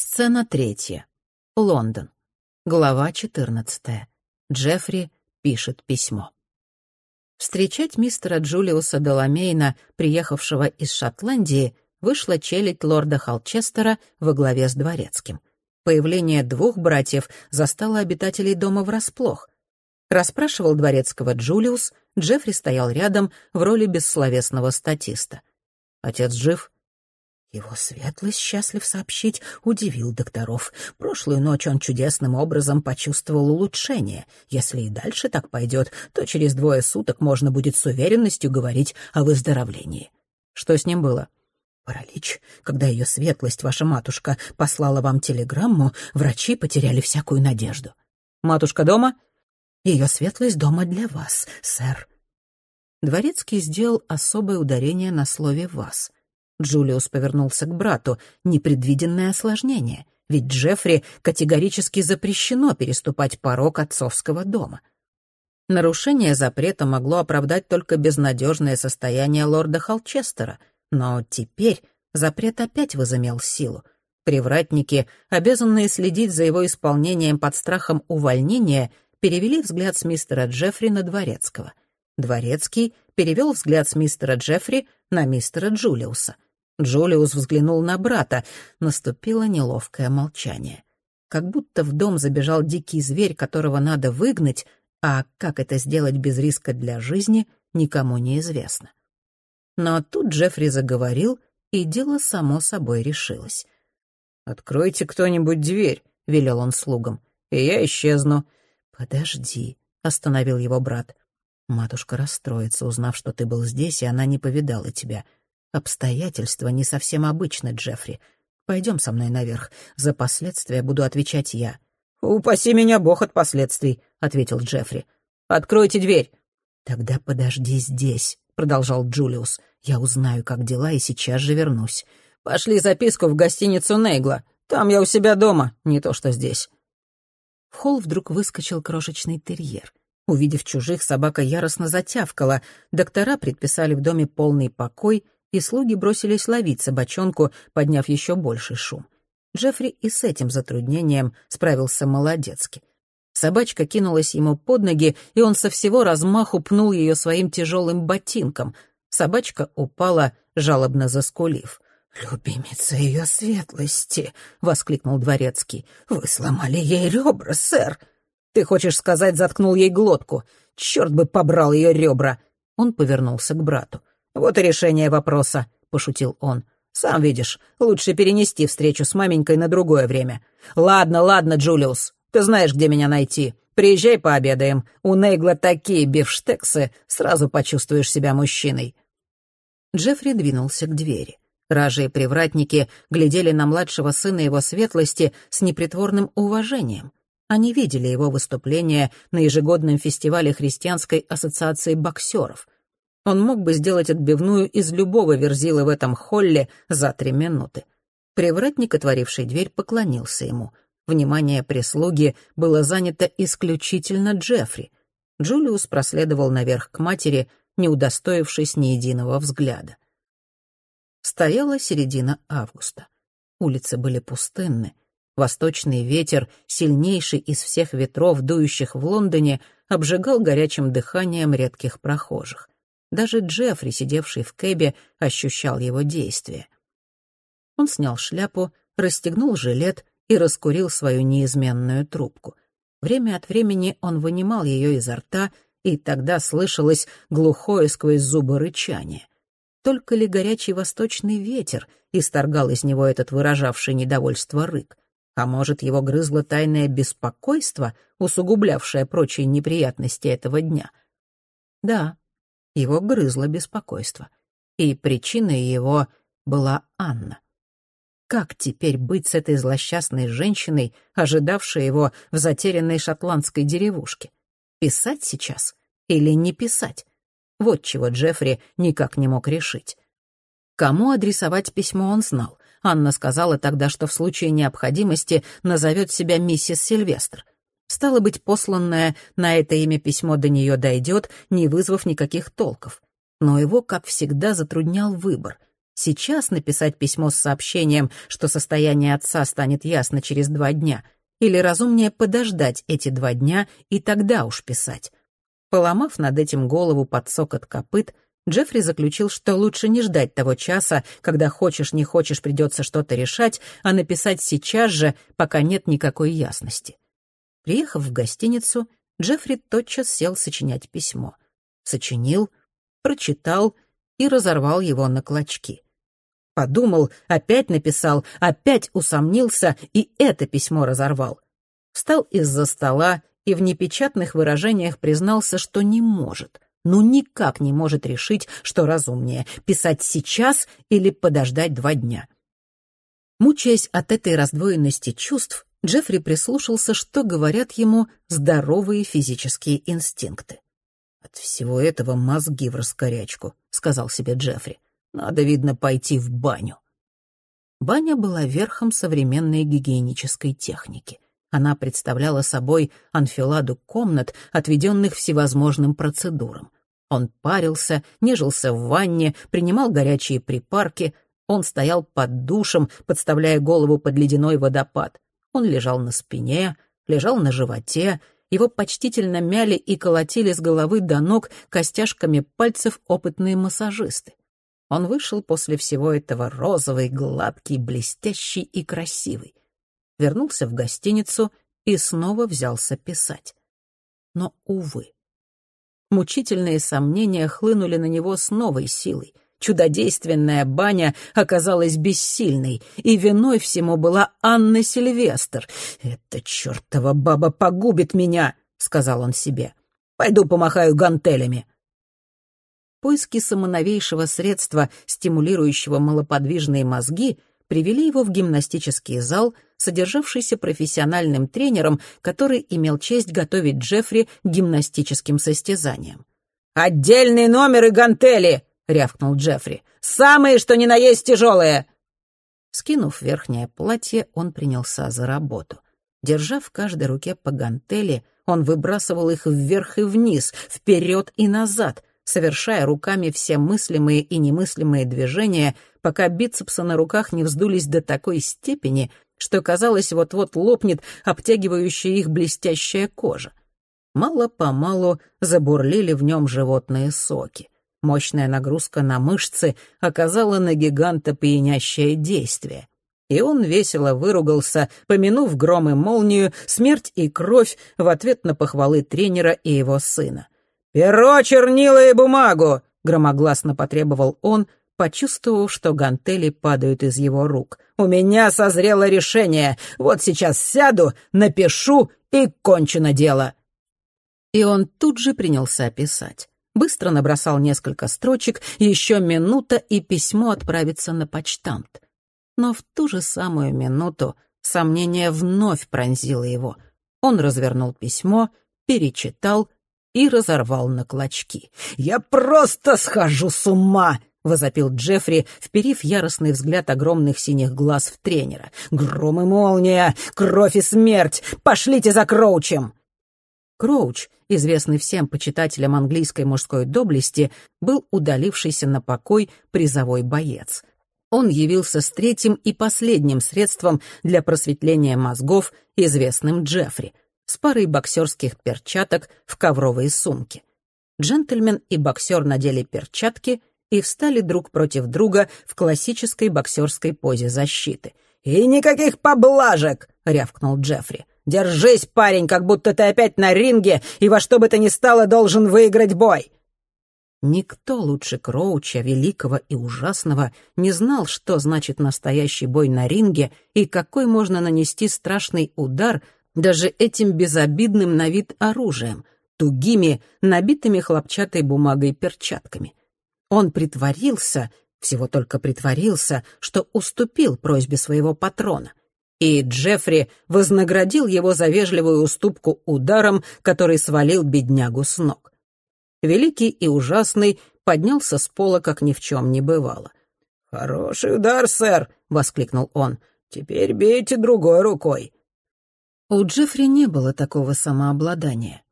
Сцена третья. Лондон. Глава четырнадцатая. Джеффри пишет письмо. Встречать мистера Джулиуса Деламейна, приехавшего из Шотландии, вышла челядь лорда Холчестера во главе с дворецким. Появление двух братьев застало обитателей дома врасплох. Расспрашивал дворецкого Джулиус, Джеффри стоял рядом в роли бессловесного статиста. «Отец жив?» Его светлость, счастлив сообщить, удивил докторов. Прошлую ночь он чудесным образом почувствовал улучшение. Если и дальше так пойдет, то через двое суток можно будет с уверенностью говорить о выздоровлении. Что с ним было? Паралич. Когда ее светлость, ваша матушка, послала вам телеграмму, врачи потеряли всякую надежду. Матушка дома? Ее светлость дома для вас, сэр. Дворецкий сделал особое ударение на слове «вас». Джулиус повернулся к брату. Непредвиденное осложнение. Ведь Джеффри категорически запрещено переступать порог отцовского дома. Нарушение запрета могло оправдать только безнадежное состояние лорда Холчестера. Но теперь запрет опять возымел силу. Привратники, обязанные следить за его исполнением под страхом увольнения, перевели взгляд с мистера Джеффри на Дворецкого. Дворецкий перевел взгляд с мистера Джеффри на мистера Джулиуса — Джулиус взглянул на брата. Наступило неловкое молчание. Как будто в дом забежал дикий зверь, которого надо выгнать, а как это сделать без риска для жизни, никому не известно. Но тут Джеффри заговорил, и дело само собой решилось. «Откройте кто-нибудь дверь», — велел он слугам, — «и я исчезну». «Подожди», — остановил его брат. «Матушка расстроится, узнав, что ты был здесь, и она не повидала тебя. Обстоятельства не совсем обычны, Джеффри. Пойдем со мной наверх. За последствия буду отвечать я». «Упаси меня Бог от последствий», — ответил Джеффри. «Откройте дверь». «Тогда подожди здесь», — продолжал Джулиус. «Я узнаю, как дела, и сейчас же вернусь. Пошли записку в гостиницу Нейгла. Там я у себя дома, не то что здесь». В холл вдруг выскочил крошечный терьер. Увидев чужих, собака яростно затявкала. Доктора предписали в доме полный покой — и слуги бросились ловить собачонку, подняв еще больший шум. Джеффри и с этим затруднением справился молодецки. Собачка кинулась ему под ноги, и он со всего размаху пнул ее своим тяжелым ботинком. Собачка упала, жалобно заскулив. «Любимица ее светлости!» — воскликнул дворецкий. «Вы сломали ей ребра, сэр!» «Ты хочешь сказать, заткнул ей глотку? Черт бы побрал ее ребра!» Он повернулся к брату. «Вот и решение вопроса», — пошутил он. «Сам видишь, лучше перенести встречу с маменькой на другое время. Ладно, ладно, Джулиус, ты знаешь, где меня найти. Приезжай пообедаем. У Нейгла такие бифштексы, сразу почувствуешь себя мужчиной». Джеффри двинулся к двери. Ражи привратники глядели на младшего сына его светлости с непритворным уважением. Они видели его выступление на ежегодном фестивале Христианской ассоциации боксеров — он мог бы сделать отбивную из любого верзила в этом холле за три минуты. Привратник, отворивший дверь, поклонился ему. Внимание прислуги было занято исключительно Джеффри. Джулиус проследовал наверх к матери, не удостоившись ни единого взгляда. Стояла середина августа. Улицы были пустынны. Восточный ветер, сильнейший из всех ветров, дующих в Лондоне, обжигал горячим дыханием редких прохожих. Даже Джеффри, сидевший в кэбе, ощущал его действие. Он снял шляпу, расстегнул жилет и раскурил свою неизменную трубку. Время от времени он вынимал ее изо рта, и тогда слышалось глухое сквозь зубы рычание. Только ли горячий восточный ветер исторгал из него этот выражавший недовольство рык? А может, его грызло тайное беспокойство, усугублявшее прочие неприятности этого дня? Да, его грызло беспокойство. И причиной его была Анна. Как теперь быть с этой злосчастной женщиной, ожидавшей его в затерянной шотландской деревушке? Писать сейчас или не писать? Вот чего Джеффри никак не мог решить. Кому адресовать письмо он знал. Анна сказала тогда, что в случае необходимости назовет себя миссис Сильвестр — Стало быть, посланное на это имя письмо до нее дойдет, не вызвав никаких толков. Но его, как всегда, затруднял выбор. Сейчас написать письмо с сообщением, что состояние отца станет ясно через два дня, или разумнее подождать эти два дня и тогда уж писать. Поломав над этим голову под сокот копыт, Джеффри заключил, что лучше не ждать того часа, когда хочешь не хочешь придется что-то решать, а написать сейчас же, пока нет никакой ясности. Приехав в гостиницу, Джеффри тотчас сел сочинять письмо. Сочинил, прочитал и разорвал его на клочки. Подумал, опять написал, опять усомнился и это письмо разорвал. Встал из-за стола и в непечатных выражениях признался, что не может, ну никак не может решить, что разумнее — писать сейчас или подождать два дня. Мучаясь от этой раздвоенности чувств, Джеффри прислушался, что говорят ему здоровые физические инстинкты. «От всего этого мозги в раскорячку», — сказал себе Джеффри. «Надо, видно, пойти в баню». Баня была верхом современной гигиенической техники. Она представляла собой анфиладу комнат, отведенных всевозможным процедурам. Он парился, нежился в ванне, принимал горячие припарки. Он стоял под душем, подставляя голову под ледяной водопад. Он лежал на спине, лежал на животе, его почтительно мяли и колотили с головы до ног костяшками пальцев опытные массажисты. Он вышел после всего этого розовый, гладкий, блестящий и красивый. Вернулся в гостиницу и снова взялся писать. Но, увы, мучительные сомнения хлынули на него с новой силой — Чудодейственная баня оказалась бессильной, и виной всему была Анна Сильвестр. «Эта чертова баба погубит меня!» — сказал он себе. «Пойду помахаю гантелями». Поиски самоновейшего средства, стимулирующего малоподвижные мозги, привели его в гимнастический зал, содержавшийся профессиональным тренером, который имел честь готовить Джеффри к гимнастическим состязаниям. «Отдельный номер и гантели!» — рявкнул Джеффри. «Самые, что ни на есть тяжелые!» Скинув верхнее платье, он принялся за работу. Держа в каждой руке по гантели, он выбрасывал их вверх и вниз, вперед и назад, совершая руками все мыслимые и немыслимые движения, пока бицепсы на руках не вздулись до такой степени, что, казалось, вот-вот лопнет обтягивающая их блестящая кожа. Мало-помалу забурлили в нем животные соки — Мощная нагрузка на мышцы оказала на гиганта пьянящее действие. И он весело выругался, помянув гром и молнию, смерть и кровь в ответ на похвалы тренера и его сына. «Перо, чернила и бумагу!» — громогласно потребовал он, почувствовав, что гантели падают из его рук. «У меня созрело решение. Вот сейчас сяду, напишу и кончено дело». И он тут же принялся писать быстро набросал несколько строчек, еще минута, и письмо отправится на почтамт. Но в ту же самую минуту сомнение вновь пронзило его. Он развернул письмо, перечитал и разорвал на клочки. «Я просто схожу с ума!» — возопил Джеффри, вперив яростный взгляд огромных синих глаз в тренера. «Гром и молния! Кровь и смерть! Пошлите за Кроучем!» Кроуч, известный всем почитателям английской мужской доблести, был удалившийся на покой призовой боец. Он явился с третьим и последним средством для просветления мозгов, известным Джеффри, с парой боксерских перчаток в ковровой сумке. Джентльмен и боксер надели перчатки и встали друг против друга в классической боксерской позе защиты. «И никаких поблажек!» — рявкнул Джеффри. Держись, парень, как будто ты опять на ринге и во что бы то ни стало должен выиграть бой!» Никто лучше Кроуча, великого и ужасного, не знал, что значит настоящий бой на ринге и какой можно нанести страшный удар даже этим безобидным на вид оружием, тугими, набитыми хлопчатой бумагой перчатками. Он притворился, всего только притворился, что уступил просьбе своего патрона и Джеффри вознаградил его за вежливую уступку ударом, который свалил беднягу с ног. Великий и ужасный поднялся с пола, как ни в чем не бывало. «Хороший удар, сэр!» — воскликнул он. «Теперь бейте другой рукой». У Джеффри не было такого самообладания.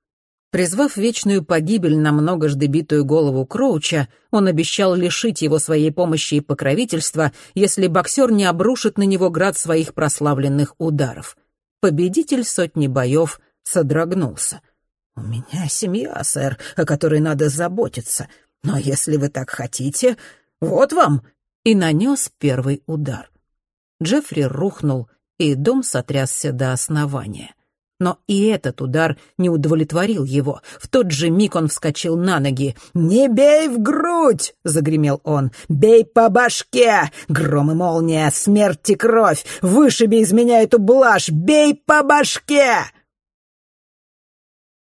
Призвав вечную погибель на многожды битую голову Кроуча, он обещал лишить его своей помощи и покровительства, если боксер не обрушит на него град своих прославленных ударов. Победитель сотни боев содрогнулся. «У меня семья, сэр, о которой надо заботиться. Но если вы так хотите, вот вам!» И нанес первый удар. Джеффри рухнул, и дом сотрясся до основания. Но и этот удар не удовлетворил его. В тот же миг он вскочил на ноги. «Не бей в грудь!» — загремел он. «Бей по башке! Гром и молния, смерть и кровь! Вышиби из меня эту блажь! Бей по башке!»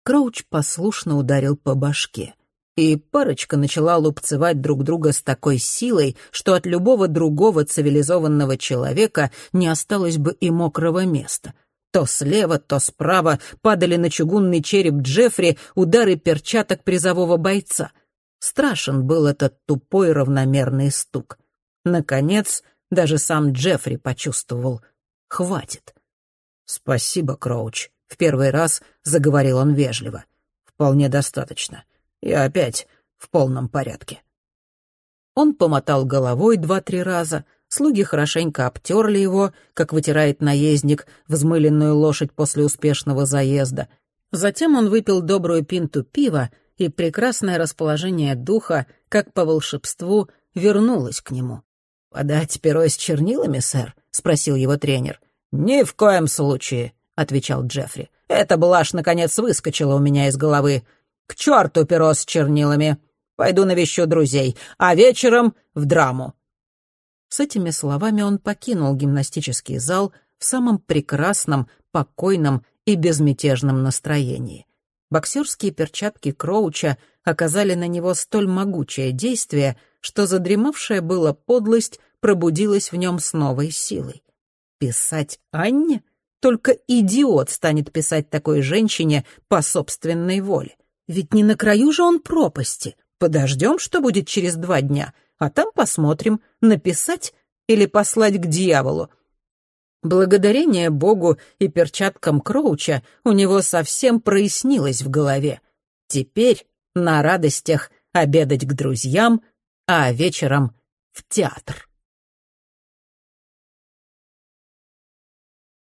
Кроуч послушно ударил по башке. И парочка начала лупцевать друг друга с такой силой, что от любого другого цивилизованного человека не осталось бы и мокрого места — то слева, то справа падали на чугунный череп Джеффри удары перчаток призового бойца. Страшен был этот тупой равномерный стук. Наконец, даже сам Джеффри почувствовал. Хватит. «Спасибо, Кроуч», — в первый раз заговорил он вежливо. «Вполне достаточно. Я опять в полном порядке». Он помотал головой два-три раза, Слуги хорошенько обтерли его, как вытирает наездник взмыленную лошадь после успешного заезда. Затем он выпил добрую пинту пива, и прекрасное расположение духа, как по волшебству, вернулось к нему. «Подать перо с чернилами, сэр?» — спросил его тренер. «Ни в коем случае», — отвечал Джеффри. «Эта блажь, наконец, выскочила у меня из головы. К черту перо с чернилами! Пойду навещу друзей, а вечером в драму. С этими словами он покинул гимнастический зал в самом прекрасном, покойном и безмятежном настроении. Боксерские перчатки Кроуча оказали на него столь могучее действие, что задремавшая была подлость пробудилась в нем с новой силой. Писать Анне? Только идиот станет писать такой женщине по собственной воле. Ведь не на краю же он пропасти. Подождем, что будет через два дня, а там посмотрим, написать или послать к дьяволу. Благодарение Богу и перчаткам Кроуча у него совсем прояснилось в голове. Теперь на радостях обедать к друзьям, а вечером в театр.